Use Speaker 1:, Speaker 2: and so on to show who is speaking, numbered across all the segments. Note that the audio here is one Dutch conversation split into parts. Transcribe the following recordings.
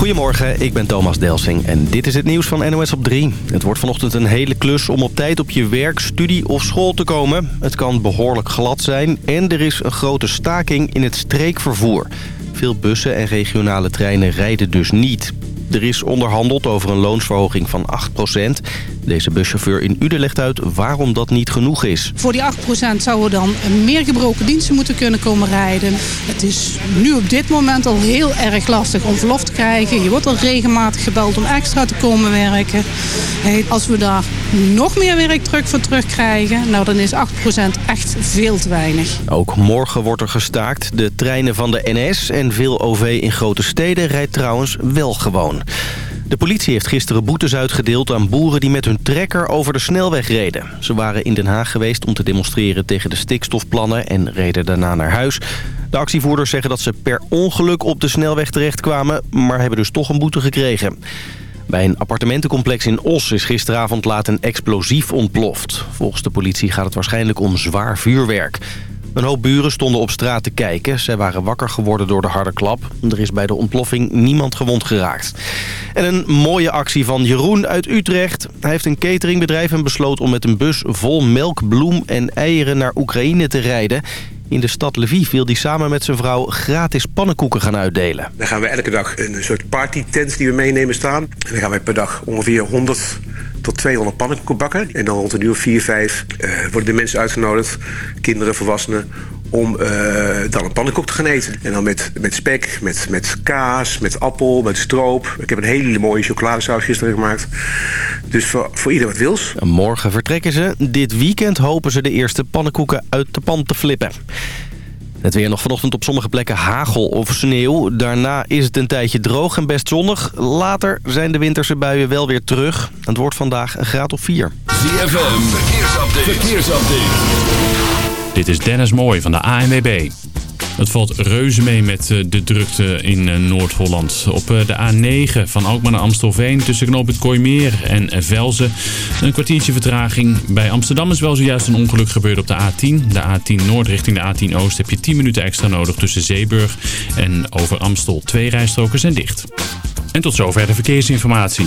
Speaker 1: Goedemorgen, ik ben Thomas Delsing en dit is het nieuws van NOS op 3. Het wordt vanochtend een hele klus om op tijd op je werk, studie of school te komen. Het kan behoorlijk glad zijn en er is een grote staking in het streekvervoer. Veel bussen en regionale treinen rijden dus niet. Er is onderhandeld over een loonsverhoging van 8%. Deze buschauffeur in Uden legt uit waarom dat niet genoeg is.
Speaker 2: Voor die 8% zouden we dan meer gebroken diensten moeten kunnen komen rijden. Het is nu op dit moment al heel erg lastig om verlof te krijgen. Je wordt al regelmatig gebeld om extra te komen werken. Als we daar nog meer werkdruk voor terugkrijgen, nou dan is 8% echt veel te weinig.
Speaker 1: Ook morgen wordt er gestaakt. De treinen van de NS en veel OV in grote steden rijdt trouwens wel gewoon. De politie heeft gisteren boetes uitgedeeld aan boeren die met hun trekker over de snelweg reden. Ze waren in Den Haag geweest om te demonstreren tegen de stikstofplannen en reden daarna naar huis. De actievoerders zeggen dat ze per ongeluk op de snelweg terechtkwamen, maar hebben dus toch een boete gekregen. Bij een appartementencomplex in Os is gisteravond laat een explosief ontploft. Volgens de politie gaat het waarschijnlijk om zwaar vuurwerk. Een hoop buren stonden op straat te kijken. Zij waren wakker geworden door de harde klap. Er is bij de ontploffing niemand gewond geraakt. En een mooie actie van Jeroen uit Utrecht. Hij heeft een cateringbedrijf en besloot om met een bus vol melk, bloem en eieren naar Oekraïne te rijden. In de stad Lviv wil hij samen met zijn vrouw gratis pannenkoeken gaan uitdelen.
Speaker 3: Dan gaan we elke dag een soort partytent die we meenemen staan. En dan gaan wij per dag ongeveer 100 tot 200 pannenkoeken bakken. En dan rond een uur 4, 5 uh, worden de mensen uitgenodigd, kinderen, volwassenen, om uh, dan een pannenkoek te gaan eten. En dan met, met spek, met, met kaas, met appel, met stroop. Ik heb een hele mooie chocoladesaus gisteren gemaakt. Dus voor, voor ieder wat wils.
Speaker 1: Morgen vertrekken ze. Dit weekend hopen ze de eerste pannenkoeken uit de pan te flippen. Het weer nog vanochtend op sommige plekken hagel of sneeuw. Daarna is het een tijdje droog en best zonnig. Later zijn de winterse buien wel weer terug. Het wordt vandaag een graad of 4.
Speaker 4: ZFM, verkeersupdate. verkeersupdate.
Speaker 5: Dit is Dennis Mooij van de ANWB. Het valt reuze mee met eh, de drukte in eh, Noord-Holland. Op eh, de A9 van Alkmaar naar Amstelveen tussen knooppunt Kooimeer en Velzen. Een kwartiertje vertraging. Bij Amsterdam is wel zojuist een ongeluk gebeurd op de A10. De A10 Noord richting de A10 Oost heb je 10 minuten extra nodig tussen Zeeburg en over Amstel. Twee rijstroken zijn dicht. En tot zover de verkeersinformatie.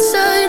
Speaker 6: So.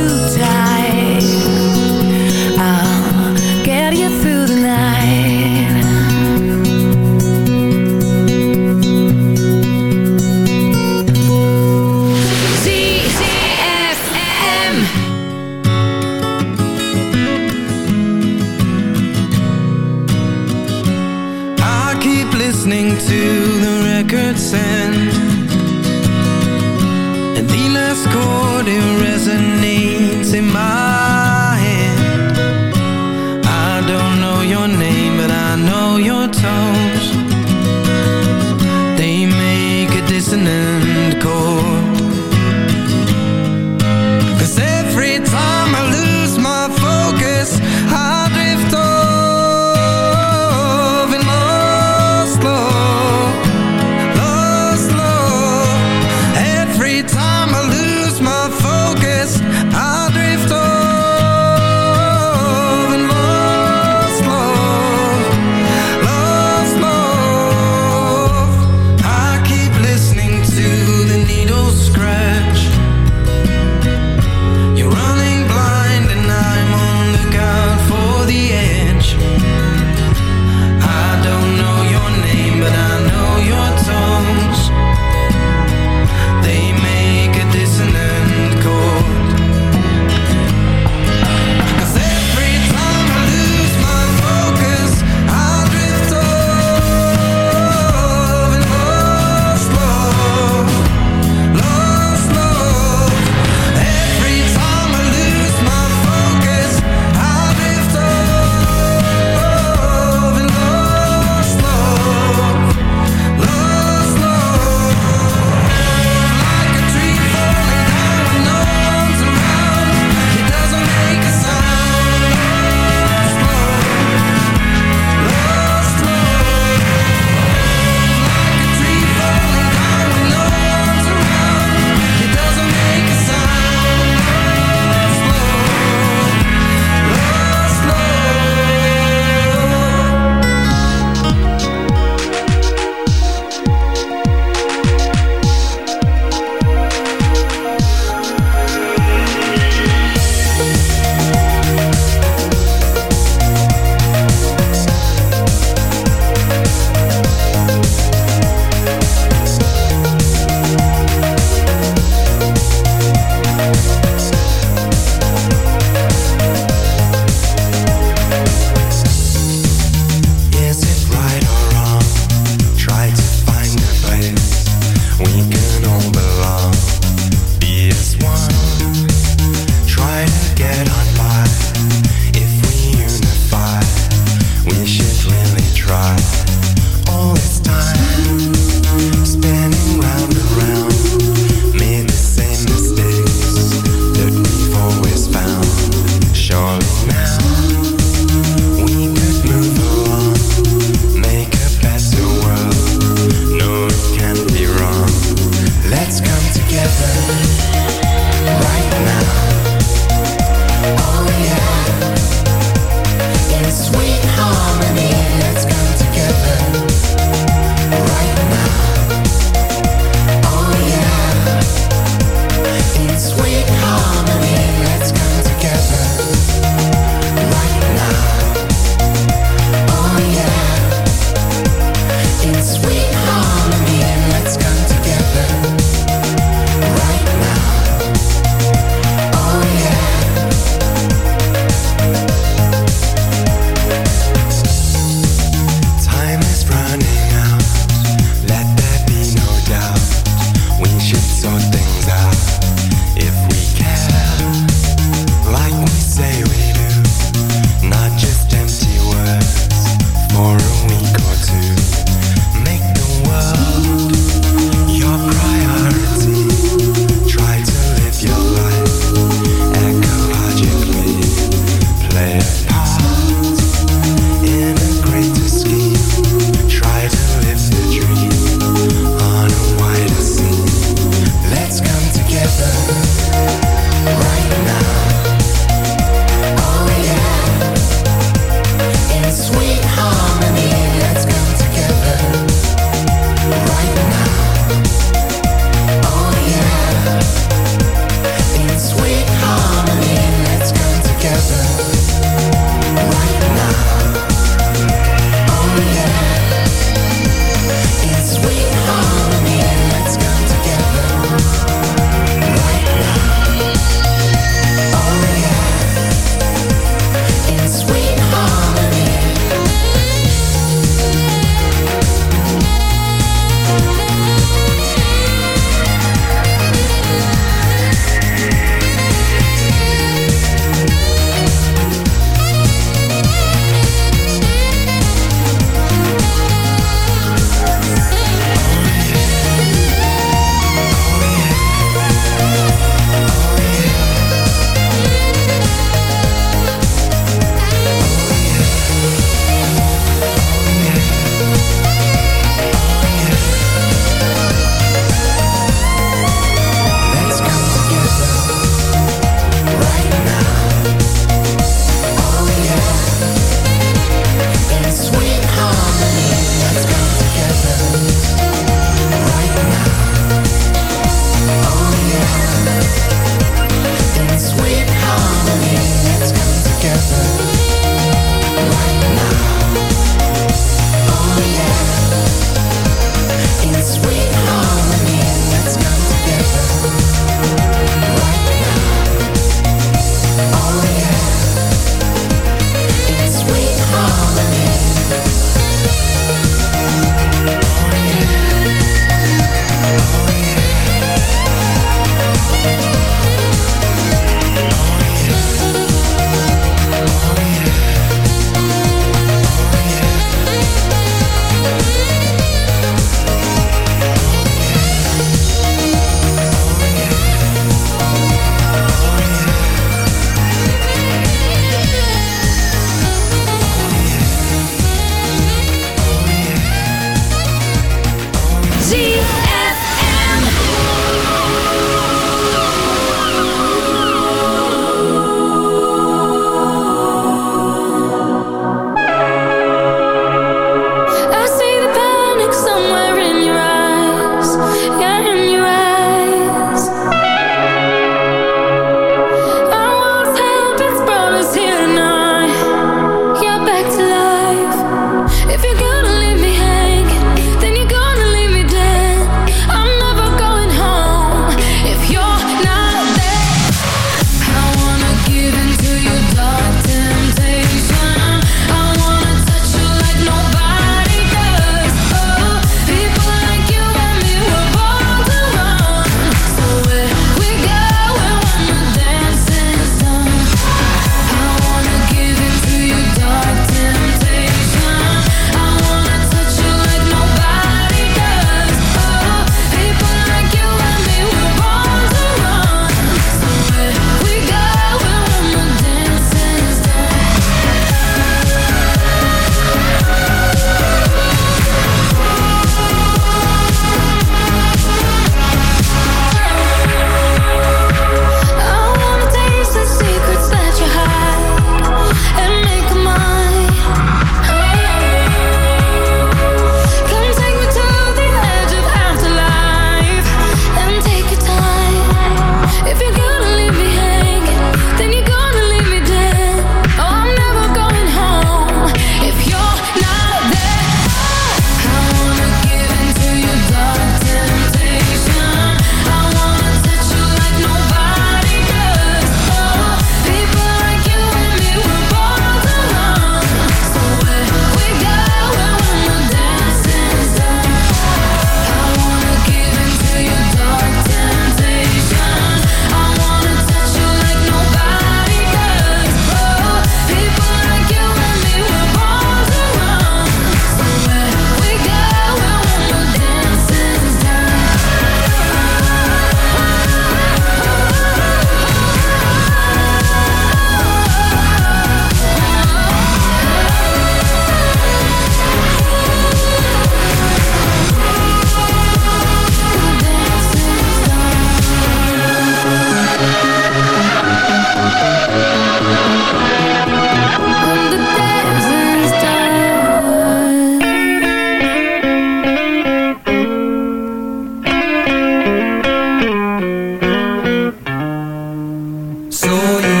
Speaker 7: 所以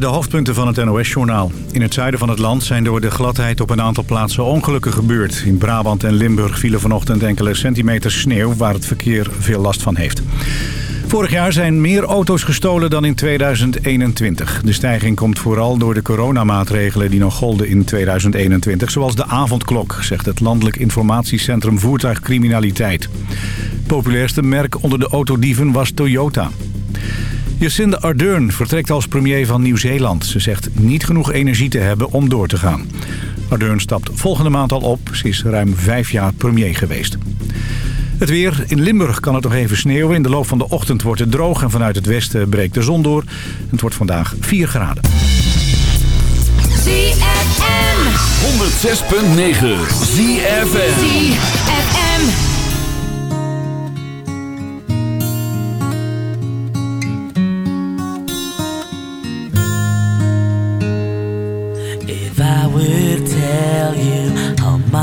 Speaker 7: de
Speaker 8: hoofdpunten van het NOS-journaal. In het zuiden van het land zijn door de gladheid op een aantal plaatsen ongelukken gebeurd. In Brabant en Limburg vielen vanochtend enkele centimeters sneeuw... waar het verkeer veel last van heeft. Vorig jaar zijn meer auto's gestolen dan in 2021. De stijging komt vooral door de coronamaatregelen die nog golden in 2021... zoals de avondklok, zegt het Landelijk Informatiecentrum Voertuigcriminaliteit. Het populairste merk onder de autodieven was Toyota. Jacinda Ardern vertrekt als premier van Nieuw-Zeeland. Ze zegt niet genoeg energie te hebben om door te gaan. Ardern stapt volgende maand al op. Ze is ruim vijf jaar premier geweest. Het weer. In Limburg kan het nog even sneeuwen. In de loop van de ochtend wordt het droog en vanuit het westen breekt de zon door. Het wordt vandaag 4 graden.
Speaker 6: ZFM
Speaker 4: 106.9 ZFM.
Speaker 6: ZFM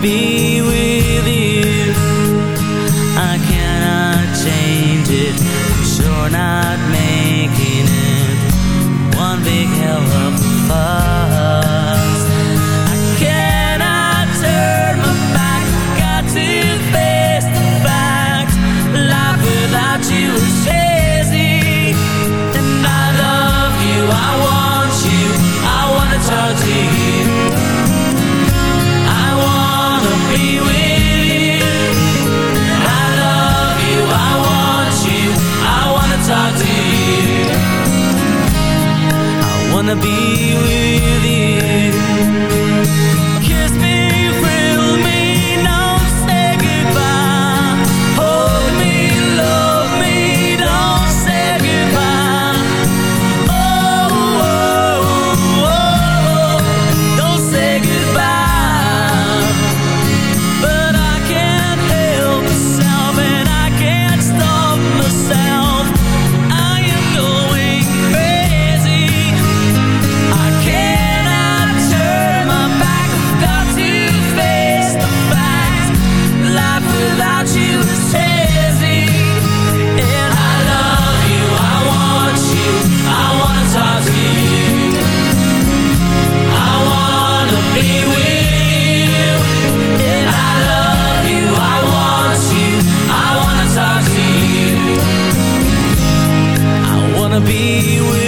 Speaker 9: be wanna be with you.
Speaker 4: we
Speaker 7: will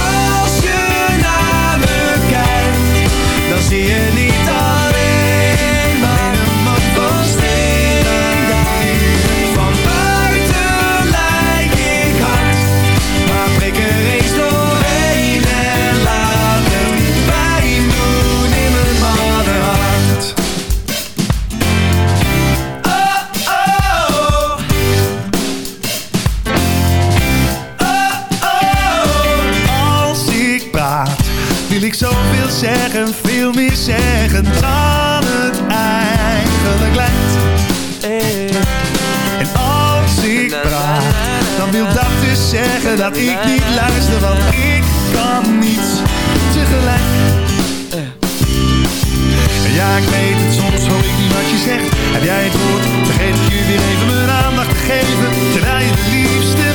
Speaker 10: zeggen dat ik niet luister, want ik kan niet tegelijk. Ja, ik weet het, soms hoor ik niet wat je zegt. Heb jij het woord, vergeet ik je weer even mijn aandacht te geven, terwijl je de liefste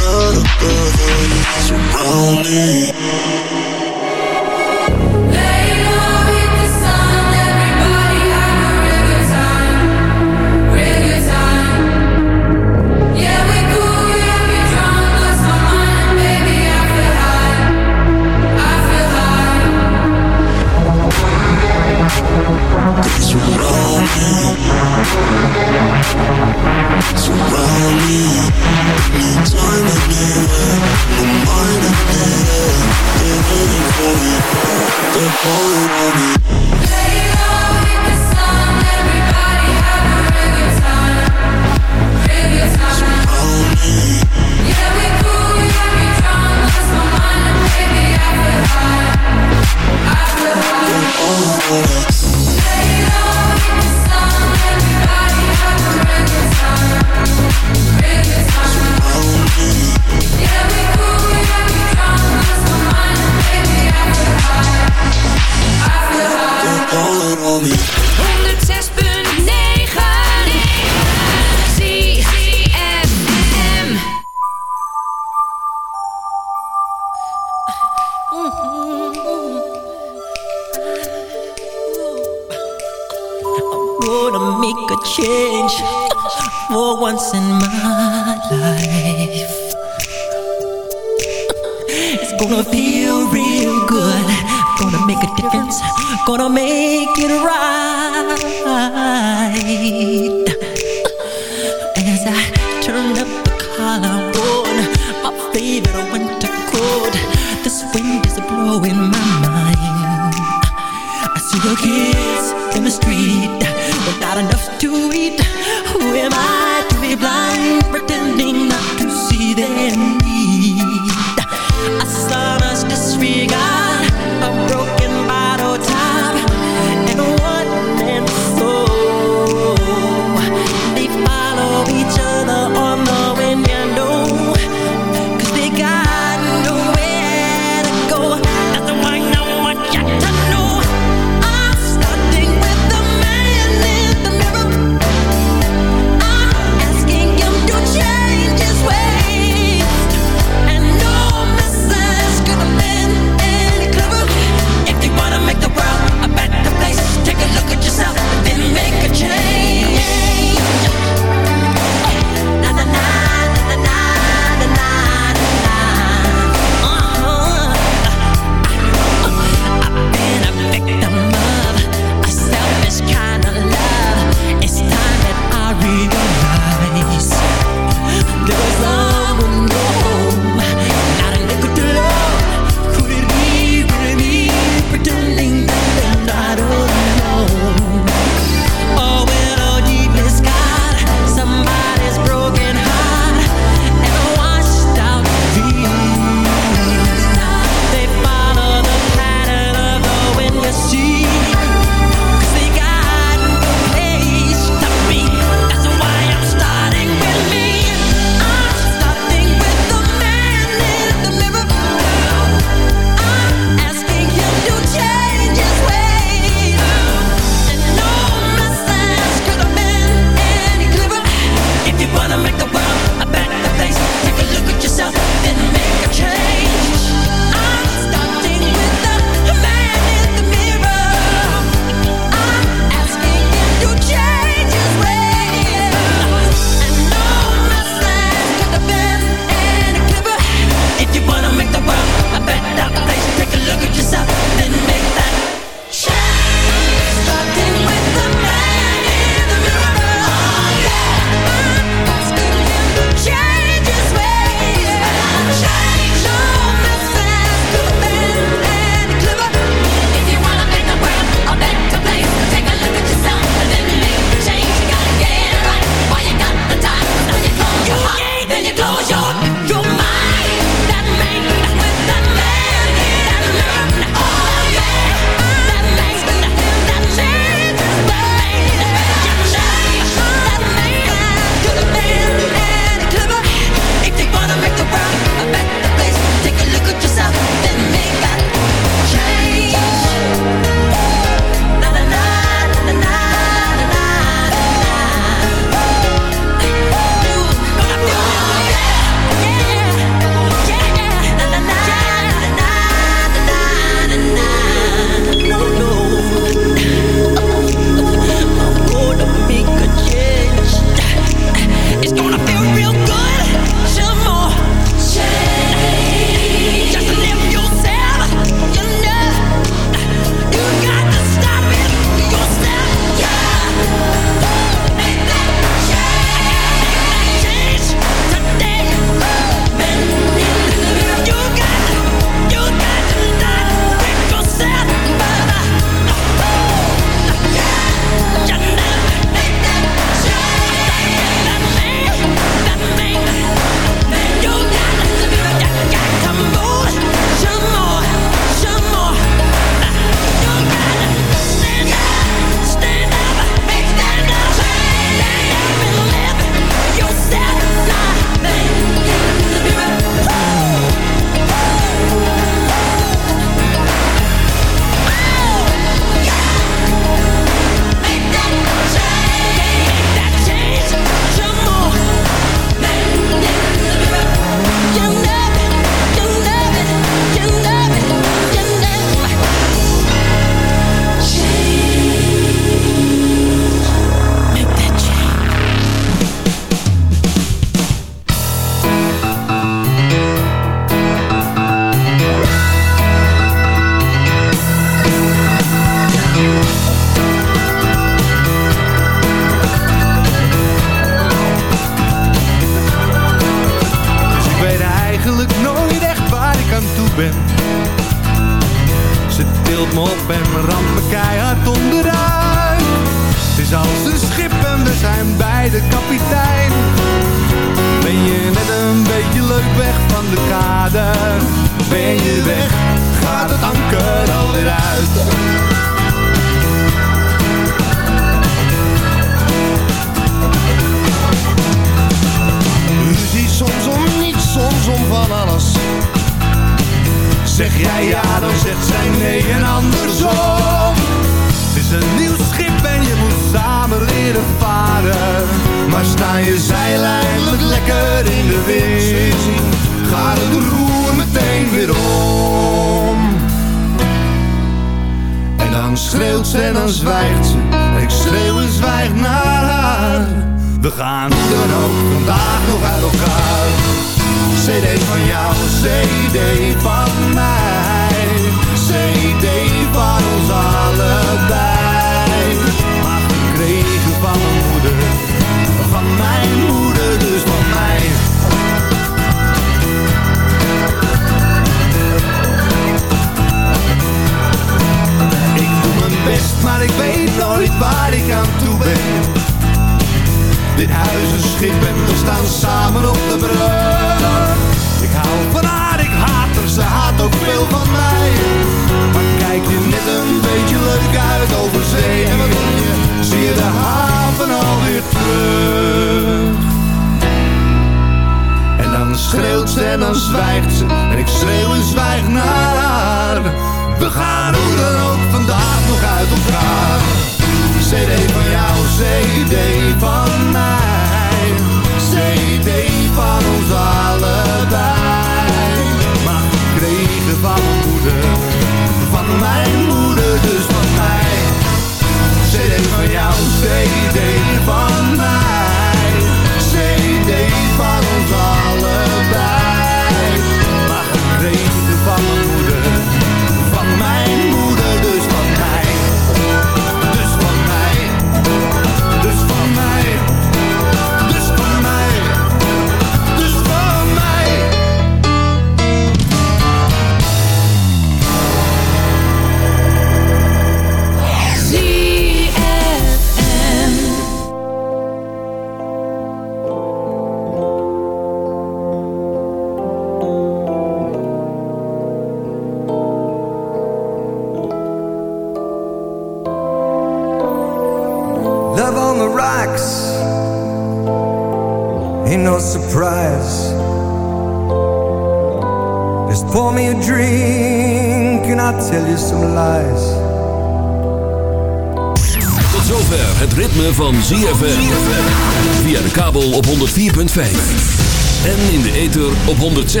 Speaker 6: 6.9,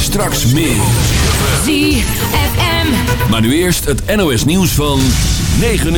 Speaker 6: Straks meer.
Speaker 4: ZFM.
Speaker 6: Maar nu eerst het NOS nieuws van 9 uur.